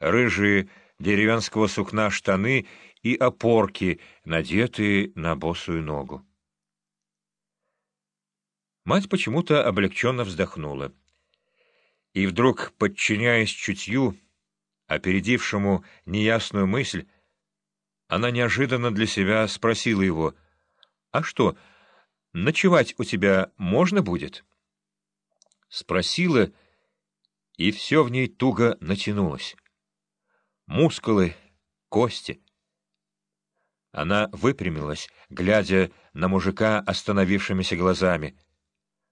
рыжие деревенского сукна штаны и опорки, надетые на босую ногу. Мать почему-то облегченно вздохнула. И вдруг, подчиняясь чутью, опередившему неясную мысль, она неожиданно для себя спросила его, «А что, ночевать у тебя можно будет?» Спросила, и все в ней туго натянулось. Мускулы, кости. Она выпрямилась, глядя на мужика остановившимися глазами.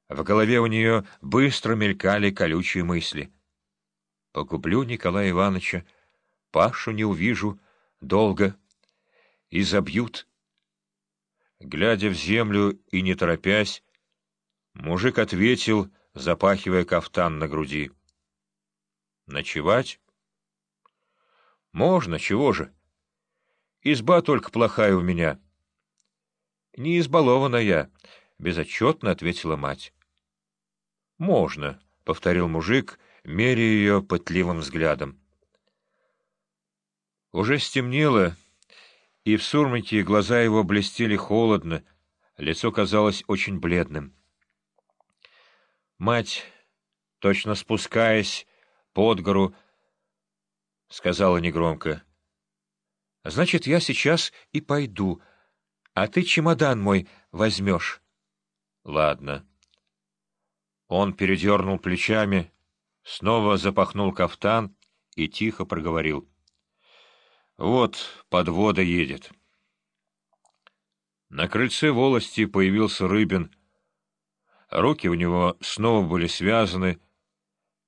В голове у нее быстро мелькали колючие мысли. «Погублю Николая Ивановича, Пашу не увижу, долго» и забьют. Глядя в землю и не торопясь, мужик ответил, запахивая кафтан на груди. «Ночевать?» «Можно, чего же? Изба только плохая у меня». «Не избалована я», — безотчетно ответила мать. «Можно», — повторил мужик, меря ее пытливым взглядом. Уже стемнело, — и в сурмаке глаза его блестели холодно, лицо казалось очень бледным. Мать, точно спускаясь под гору, сказала негромко, — Значит, я сейчас и пойду, а ты чемодан мой возьмешь. — Ладно. Он передернул плечами, снова запахнул кафтан и тихо проговорил — вот подвода едет. На крыльце волости появился Рыбин. Руки у него снова были связаны,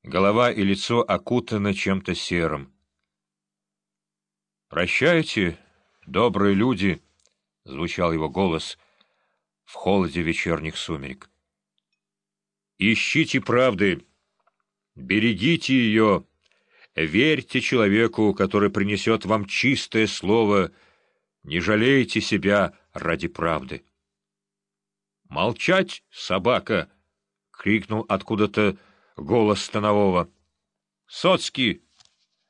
голова и лицо окутаны чем-то серым. «Прощайте, добрые люди!» — звучал его голос в холоде вечерних сумерек. «Ищите правды, берегите ее!» Верьте человеку, который принесет вам чистое слово. Не жалейте себя ради правды. «Молчать, собака!» — крикнул откуда-то голос Станового. «Соцкий!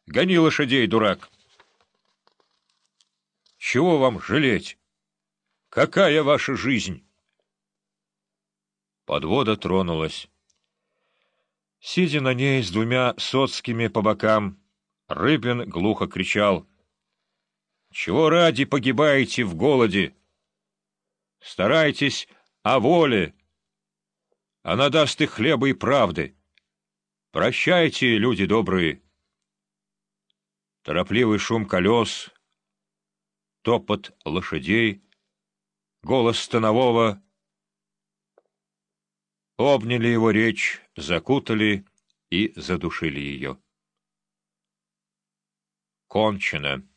Гони лошадей, дурак!» «Чего вам жалеть? Какая ваша жизнь?» Подвода тронулась. Сидя на ней с двумя соцкими по бокам, Рыбин глухо кричал. — Чего ради погибаете в голоде? Старайтесь о воле. Она даст и хлеба, и правды. Прощайте, люди добрые. Торопливый шум колес, топот лошадей, голос станового — обняли его речь, закутали и задушили ее. «Кончено»,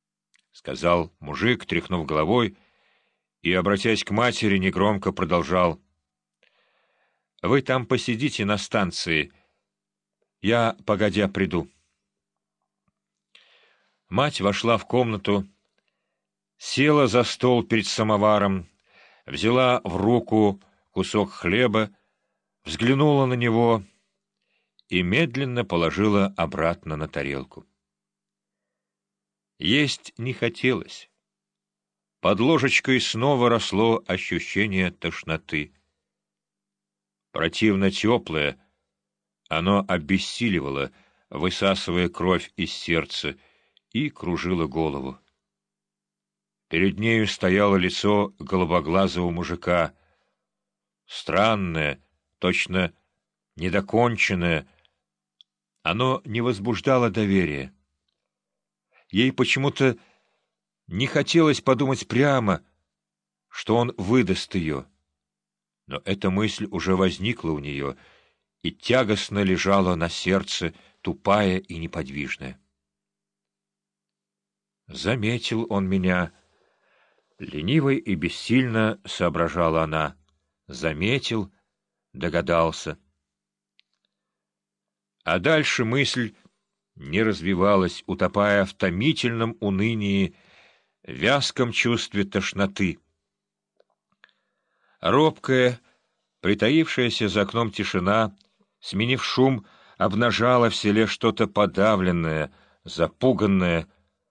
— сказал мужик, тряхнув головой, и, обратясь к матери, негромко продолжал. «Вы там посидите на станции. Я, погодя, приду». Мать вошла в комнату, села за стол перед самоваром, взяла в руку кусок хлеба, взглянула на него и медленно положила обратно на тарелку. Есть не хотелось. Под ложечкой снова росло ощущение тошноты. Противно теплое, оно обессиливало, высасывая кровь из сердца, и кружило голову. Перед нею стояло лицо голубоглазого мужика, странное, точно недоконченное, оно не возбуждало доверия. Ей почему-то не хотелось подумать прямо, что он выдаст ее. Но эта мысль уже возникла у нее и тягостно лежала на сердце, тупая и неподвижная. Заметил он меня. Ленивой и бессильно соображала она. Заметил — догадался. А дальше мысль не развивалась, утопая в томительном унынии, вязком чувстве тошноты. Робкая, притаившаяся за окном тишина, сменив шум, обнажала в селе что-то подавленное, запуганная,